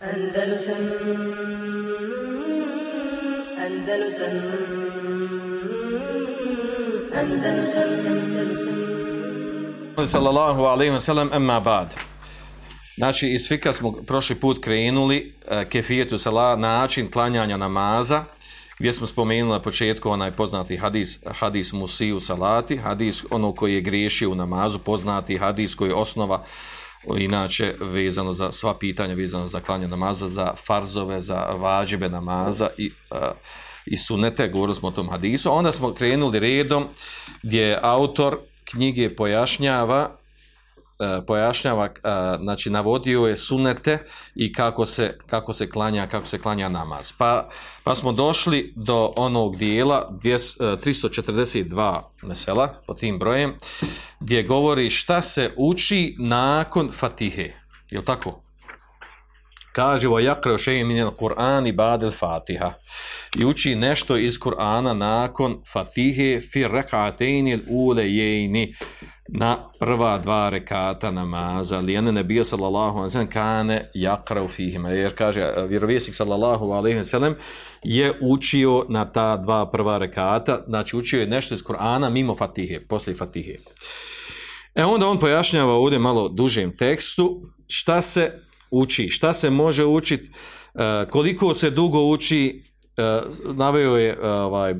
Andalusam Andalusam Andalusam Andalusam sallallahu alaihi wa sallam amma bad. Znači, iz fika smo prošli put krenuli e, kefijetu sala, način klanjanja namaza, gdje smo spomenuli na početku onaj poznati hadis, hadis musiju salati, hadis ono koji je griješio u namazu, poznati hadis koji je osnova inače vezano za sva pitanja vezano za klanje namaza, za farzove, za vađibe namaza i, uh, i sunete, govorili smo o tom hadisu. Onda smo krenuli redom gdje autor knjige pojašnjava uh, Eh, pojašnjava eh, znači navodio je sunete i kako se kako se klanja kako se klanja namaz. Pa pa smo došli do onog dijela 342 eh, mesela po tim brojem gdje govori šta se uči nakon Fatihe. Je tako? Kaže wa jakre shay'an min al-Qur'an ba'da al-Fatiha. I uči nešto iz Kur'ana nakon Fatihe fi rak'atayn al-ulayayn na prva dva rekata namaza li ene nebija sallallahu alaihi wa sallam kane yaqra fihima. Jer kaže vjerovjesnik sallallahu alaihi wa sallam je učio na ta dva prva rekata znači učio je nešto iz Kur'ana mimo Fatihe posle Fatihe. E onda on pojašnjava ovdje malo dužem tekstu šta se uči, šta se može učiti, e, koliko se dugo uči, e, naveo je e, ovaj,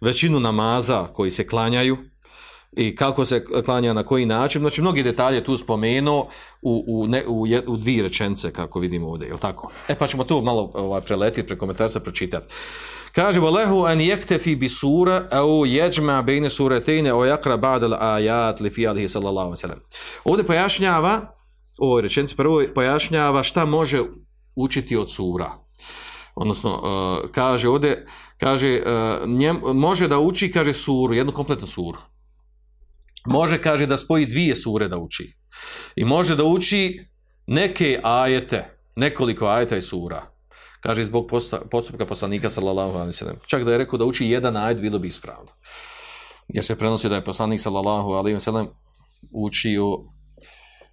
većinu namaza koji se klanjaju i kako se klanja na koji način. Znači, mnogi detalje tu spomenuo u, u, ne, u, u dvije rečence, kako vidimo ovdje, je tako? E pa ćemo tu malo ovaj, preletiti, preko komentarca pročitati. Kaže, lehu an jektefi bi sura, au jeđma bejne suretejne, o jakra badal ajat li fi sallallahu sallam. Ovdje pojašnjava, ovoj rečenci prvo pojašnjava šta može učiti od sura. Odnosno, e, kaže ovdje, kaže, e, njem, može da uči, kaže, suru, jednu kompletnu suru. Može, kaže, da spoji dvije sure da uči. I može da uči neke ajete, nekoliko ajeta i sura. Kaže, zbog postupka poslanika, sallallahu alaihi sallam. Čak da je rekao da uči jedan ajet, bilo bi ispravno. Jer se prenosi da je poslanik, sallallahu alaihi sallam, učio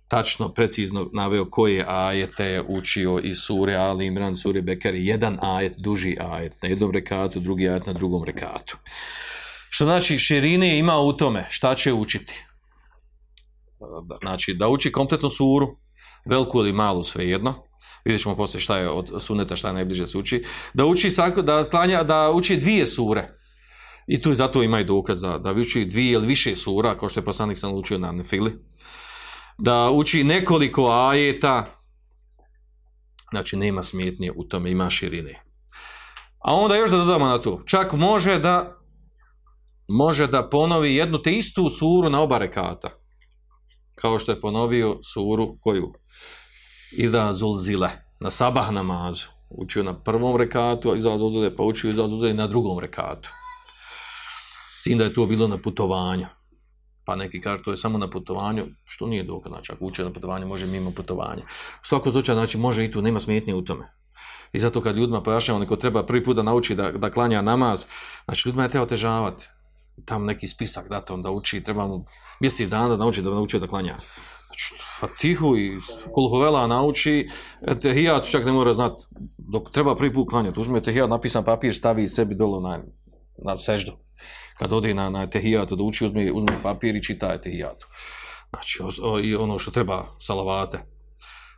tačno, precizno naveo koje ajete je učio iz sure Ali Imran, sure Bekari, jedan ajet, duži ajet na jednom rekatu, drugi ajet na drugom rekatu. Što znači širine ima u tome šta će učiti. Znači da uči kompletnu suru, veliku ili malu svejedno, vidjet ćemo poslije šta je od suneta, šta je najbliže se uči, da uči, da, klanja, da uči dvije sure, i tu zato ima i dokaz da, da uči dvije ili više sura, kao što je poslanik sam učio na Nefili, da uči nekoliko ajeta, znači nema smetnje u tome, ima širine. A onda još da dodamo na to, čak može da može da ponovi jednu te istu suru na oba rekata, kao što je ponovio suru koju? Ida Zulzile, na sabah namazu. Učio na prvom rekatu, a Iza Zulzile, pa učio Iza Zulzile na drugom rekatu. S tim da je to bilo na putovanju. Pa neki kažu to je samo na putovanju, što nije dokaz, znači ako uče na putovanju, može mimo putovanja. U svakom slučaju, znači može i tu, nema smetnje u tome. I zato kad ljudima pojašnjamo, neko treba prvi put da nauči da, da klanja namaz, znači ljudima je treba otežavati. Tam neki spisak dati on da uči, treba mu mjesec dana da nauči da nauči da klanja. Znači, Fatihu i Kulhovela nauči, Tehijat čak ne mora znati, dok treba prvi put klanjati, uzme Tehijat, napisan papir, stavi sebi dolo na, na seždu kad ode na, na tehijatu da uči, uzme, uzme papir i čita tehijatu. Znači, o, o, i ono što treba, salavate,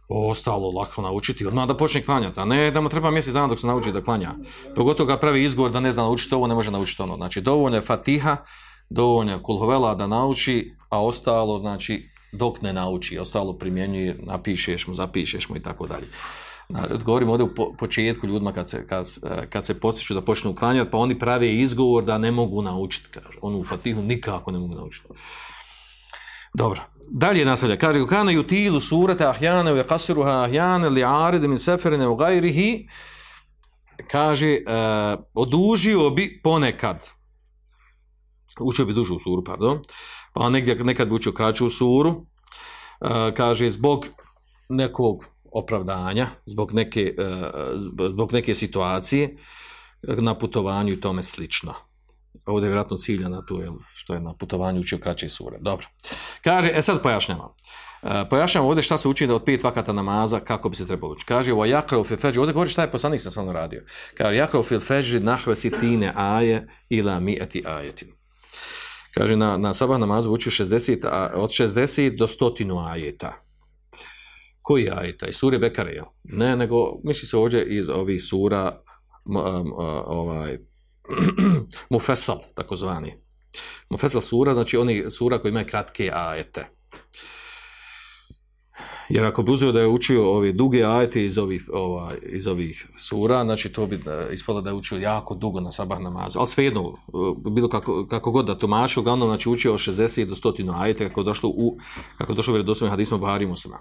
ostalo lako naučiti, odmah da počne klanjati, a ne da mu treba mjesec dana dok se nauči da klanja. Pogotovo ga pravi izgovor da ne zna naučiti ovo, ne može naučiti ono. Znači, dovoljno je fatiha, dovoljno je kulhovela da nauči, a ostalo, znači, dok ne nauči, ostalo primjenjuje, napišeš mu, zapišeš mu i tako dalje. Znači, Govorimo ovdje u početku ljudima kad se, kad, kad se postiču da počnu uklanjati, pa oni prave izgovor da ne mogu naučiti. Kaže. Onu fatihu nikako ne mogu naučiti. Dobro. Dalje nastavlja. Kaže, kana yutilu surata ahjane wa qasiruha ahjane li arid min seferine u gajrihi. Kaže, uh, odužio bi ponekad. Učio bi dužu suru, pardon. Pa negdje, nekad bi učio kraću suru. Uh, kaže, zbog nekog opravdanja zbog neke, uh, zbog neke situacije na putovanju i tome slično ovdje je vjerojatno cilja na to, jel, što je na putovanju učio kraće sure. Dobro. Kaže, e sad pojašnjavam. E, pojašnjavam ovdje šta se uči da od pet vakata namaza, kako bi se trebalo učiti. Kaže, ovo jakrao fil feđi, ovdje govori šta je poslanik sam samo radio. Kaže, jakrao fil feđi nahve sitine aje ila mi eti ajetin. Kaže, na, na sabah namazu učio 60, a, od 60 do 100 ajeta. Koji ajeta? Iz sure Bekare, jel? Ne, nego misli se ovdje iz ovih sura m, m, ovaj, Mufesal, takozvani. Mufesal sura, znači oni sura koji imaju kratke ajete. Jer ako bi uzeo da je učio ove duge ajete iz ovih, ovaj, iz ovih sura, znači to bi e, ispalo da je učio jako dugo na sabah namazu. Ali svejedno, e, bilo kako, kako god da tomašu, uglavnom znači učio 60 do 100 ajete kako je došlo u, kako je došlo u vjerodostojnim hadismom Buhari muslima.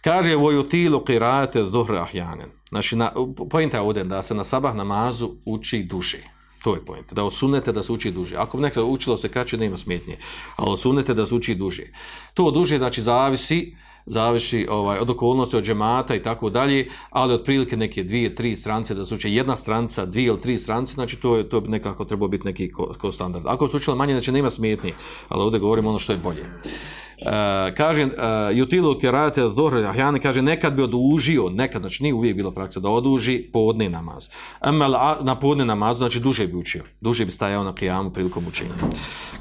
Kaže, voju tilu kirajete dhuhre ahjanen. Znači, na, pojenta je ovdje da se na sabah namazu uči duši. To je pojent. Da osunete da se uči duže. Ako nekada učilo se kraće, nema smetnje. Ali osunete da se uči duže. To duže, znači, zavisi, zavisi ovaj, od okolnosti, od džemata i tako dalje, ali otprilike neke dvije, tri strance da se uči jedna stranca, dvije ili tri strance, znači to je to bi nekako trebao biti neki ko, ko standard. Ako se učilo manje, znači nema smetnje, ali ovdje govorimo ono što je bolje. Uh, kaže e, uh, Jutilu kerate dhuhr ahjane kaže nekad bi odužio nekad znači nije uvijek bila praksa da oduži podne namaz. Amal na podne namaz znači duže bi učio duže bi stajao na kijamu prilikom učenja.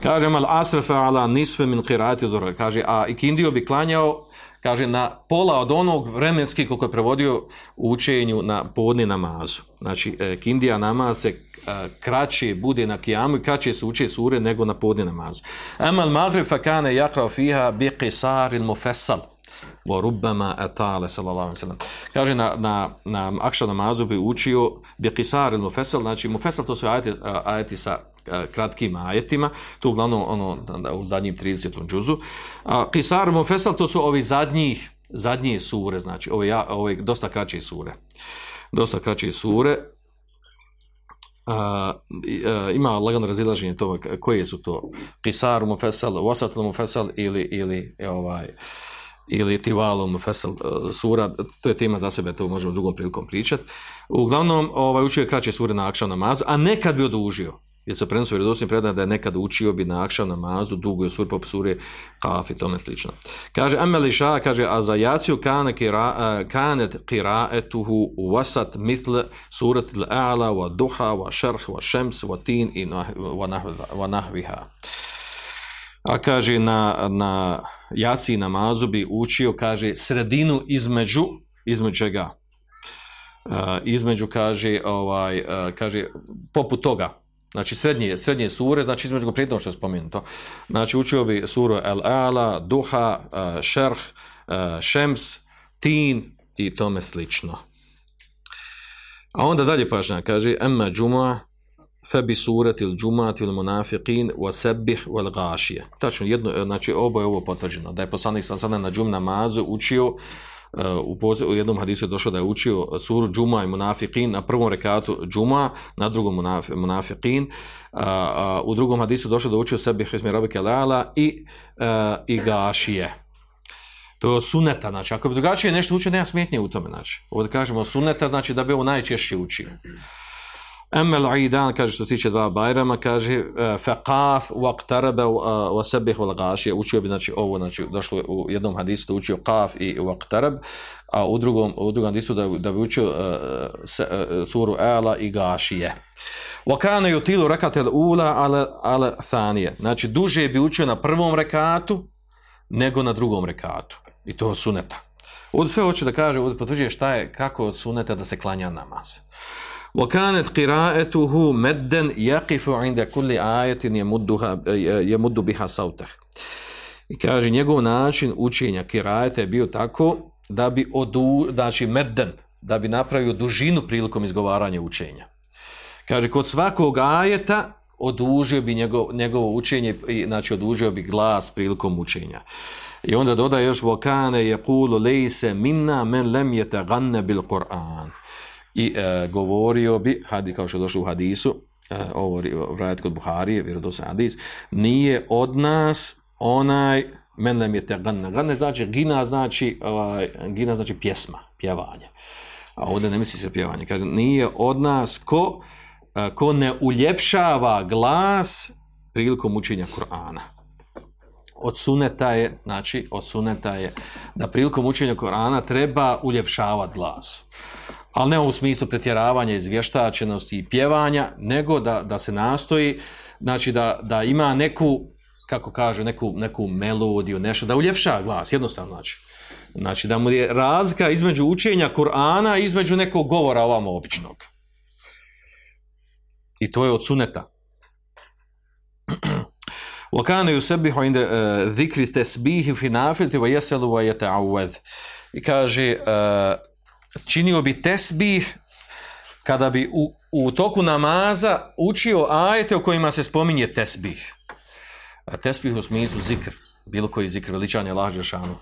Kaže amal asrafa ala nisfe min qiraati dhuhr kaže a ikindio bi klanjao kaže na pola od onog vremenski koliko je prevodio u učenju na podne namazu znači e, kindija namaz se e, kraće bude na kijamu i kraće se uče sure nego na podne namazu. Amal maghrib fa kana fiha bi qisar al mufassal wa rubbama atala sallallahu alejhi ve sellem. Kaže na na na akşam namazu bi učio bi qisar al mufassal, znači mufassal to su ajeti ajeti sa kratkim ajetima, to uglavnom ono u zadnjim 30. džuzu. A qisar mufassal to su ovi zadnjih zadnje sure, znači ove ove dosta kraće sure. Dosta kraće sure a, a, ima lagano razilaženje toga koje su to Qisar Mufesal, Wasat Mufesal ili, ili e, ovaj ili Tivalum Fesel e, sura, to je tema za sebe, to možemo drugom prilikom pričat. Uglavnom, ovaj, učio je kraće sure na akšav namazu, a nekad bi odužio. Jer se prenosu vjerodostojnim predaje da je nekad učio bi na akšav namazu, dugo je sur poput sure Kaf i tome slično. Kaže Ameliša, kaže, a za jaciju kane kira, e, kanet kiraetuhu wasat mithl surat al-a'la wa duha wa šarh wa šems wa tin i wa nahviha. A kaže na, na jaci namazu bi učio, kaže, sredinu između, između čega? Uh, između, kaže, ovaj, uh, kaže, poput toga, Znači srednje, srednje sure, znači između prijednog što je spomenuto. Znači učio bi suru El-Ala, Duha, uh, Šerh, uh, Šems, Tin i tome slično. A onda dalje pažnja, kaže Emma Džuma, Febi surat il Džumat il Munafiqin, wa Sebih wal Gašije. Tačno, jedno, e, znači obo je ovo potvrđeno, da je poslanik sam sada na Džum namazu učio uh, u, poz, u jednom hadisu je došlo da je učio suru Džuma i Munafiqin na prvom rekatu Džuma, na drugom Munafiqin, a, a, u drugom hadisu došlo da je učio sebih Hizmi Rabike Lala i, a, i Gašije. To je suneta, znači, ako bi drugačije nešto učio, nema smetnje u tome, znači. Ovdje kažemo suneta, znači da bi ovo najčešće učio. Emel Aidan, kaže što se tiče dva Bajrama, kaže eh, faqaf waqtaraba wa eh, sabih wal gashiya. učio bi znači ovo znači došlo u jednom hadisu da učio qaf i waqtarab, a u drugom u drugom hadisu da da bi učio uh, se, uh, suru ala i gashiya. wa kana yutilu rakat al ula ala ala thaniya znači duže bi učio na prvom rekatu nego na drugom rekatu i to suneta Od sve hoće da kaže, od potvrđuje šta je, kako od suneta da se klanja namaz. وكانت قراءته مدا يقف عند كل آية يمدها يمد بها صوته I kaže, njegov način učenja kirajeta je bio tako da bi odu, znači medden, da bi napravio dužinu prilikom izgovaranja učenja. Kaže, kod svakog ajeta odužio bi njegov, njegovo učenje, znači odužio bi glas prilikom učenja. I onda dodaje još, وَكَانَ يَقُولُ لَيْسَ مِنَّا مَنْ لَمْ يَتَغَنَّ بِالْقُرْآنِ i e, govorio bi, hadi, kao što je došlo u hadisu, e, ovo vrajat kod Buharije, vjerodosan hadis, nije od nas onaj, men nam je te ganna. Ganna znači, gina znači, ovaj, gina znači pjesma, pjevanje. A ovdje ne misli se pjevanje. Kaže, nije od nas ko e, ko ne uljepšava glas prilikom učenja Kur'ana. Od suneta je, znači, od suneta je da prilikom učenja Kur'ana treba uljepšavati glas Ali ne u smislu pretjeravanja, izvještačenosti i pjevanja, nego da, da se nastoji, znači da, da ima neku, kako kaže, neku, neku melodiju, nešto, da uljepša glas, jednostavno znači. Znači da mu je razlika između učenja Kur'ana i između nekog govora ovamo običnog. I to je od suneta. وكان يسبح عند ذكر تسبيح في نافله ويسأل ويتعوذ i kaže uh, činio bi tesbih kada bi u, u toku namaza učio ajete u kojima se spominje tesbih. A tesbih u smislu zikr, bilo koji zikr, veličanje Allah Žešanu.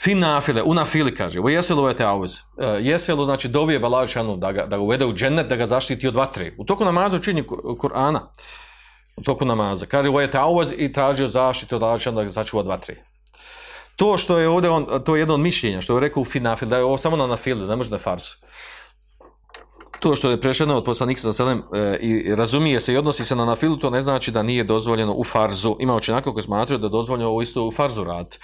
Fin nafile, u nafili kaže, u jeselu je te auz. Jeselu, znači, dovije Allah Žešanu da ga, da ga uvede u džennet, da ga zaštiti od vatre. U toku namaza učini Kur'ana. U toku namaza. Kaže, u je te auz i tražio zaštitu od Allah Žešanu da ga začuva od vatre. To što je ovdje, on, to je jedno od mišljenja, što je rekao u finafil, da je ovo samo na da ne može na farsu. To što je prešeno od poslanika sa selem e, i razumije se i odnosi se na nafilu, to ne znači da nije dozvoljeno u farzu. Ima učenjaka koji smatraju da je dozvoljeno ovo isto u farzu rad.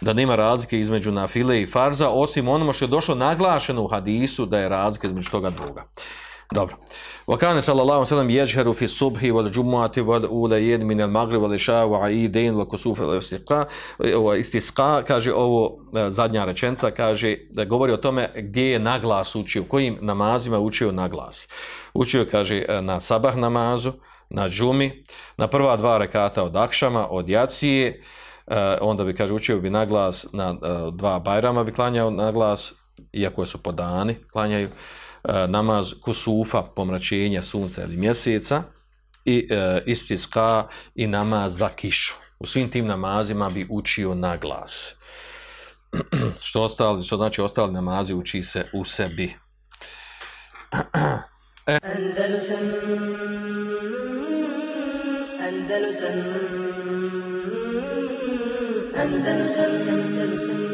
Da nema razlike između nafile i farza, osim onoma što je došlo naglašeno u hadisu da je razlika između toga druga. Dobro. Vakane sallallahu alejhi ve sellem fi subhi wal jumu'ati wal ulayn min al maghrib wal isha wa aidain wa kusuf al istisqa eh, wa istisqa kaže ovo eh, zadnja rečenica kaže da govori o tome gdje je naglas učio kojim namazima učio naglas učio kaže eh, na sabah namazu na džumi na prva dva rekata od akšama od jacije onda bi kaže učio bi naglas na dva bajrama bi klanjao naglas iako su podani klanjaju E, namaz kusufa, pomračenja sunca ili mjeseca i e, istiska i namaz za kišu. U svim tim namazima bi učio na glas. što, ostali, što znači ostali namazi uči se u sebi. E, Andalusam Andalusam Andalusam Andalusam